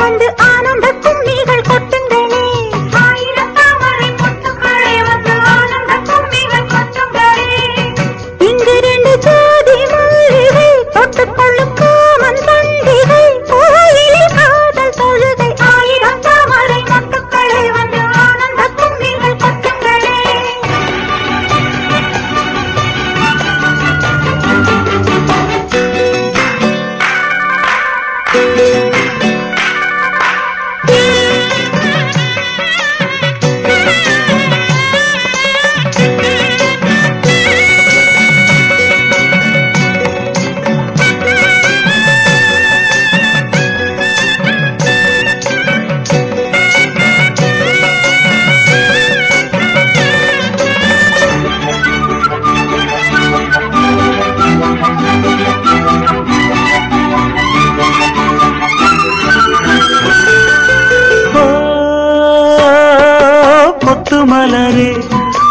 கண்டு ஆனந்த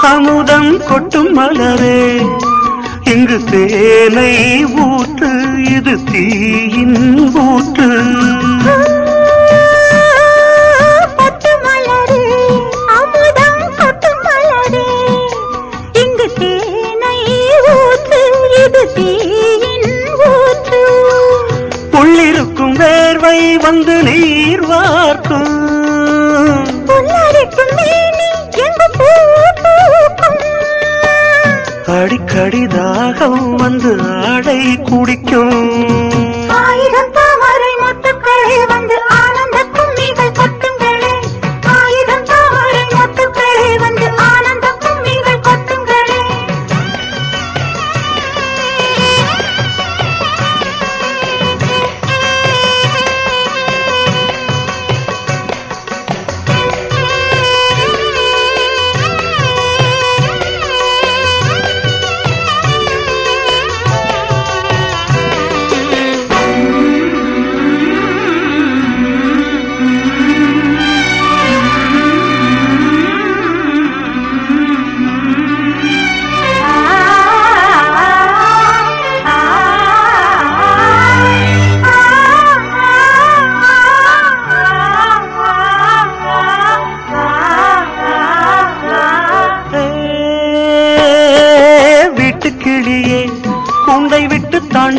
அமுதம் கொட்டும் மலரே. இங்கு தேனை ஊற்று இது தீயின் ஊற்று உள்ளிருக்கும் வேர்வை வந்து நீர் வார்க்கும். கடிதாகம் வந்து ஆடை குடிக்கும்.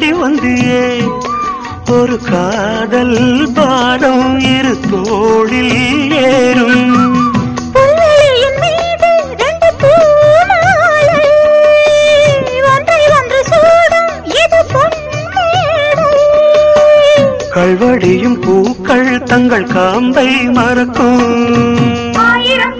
தாண்டி வந்தியே. ஒரு காதல் பாடம் இரு தோளில் ஏறும். கல்வடியும் பூக்கள் தங்கள் காம்பை மறக்கும். ஆயிரம்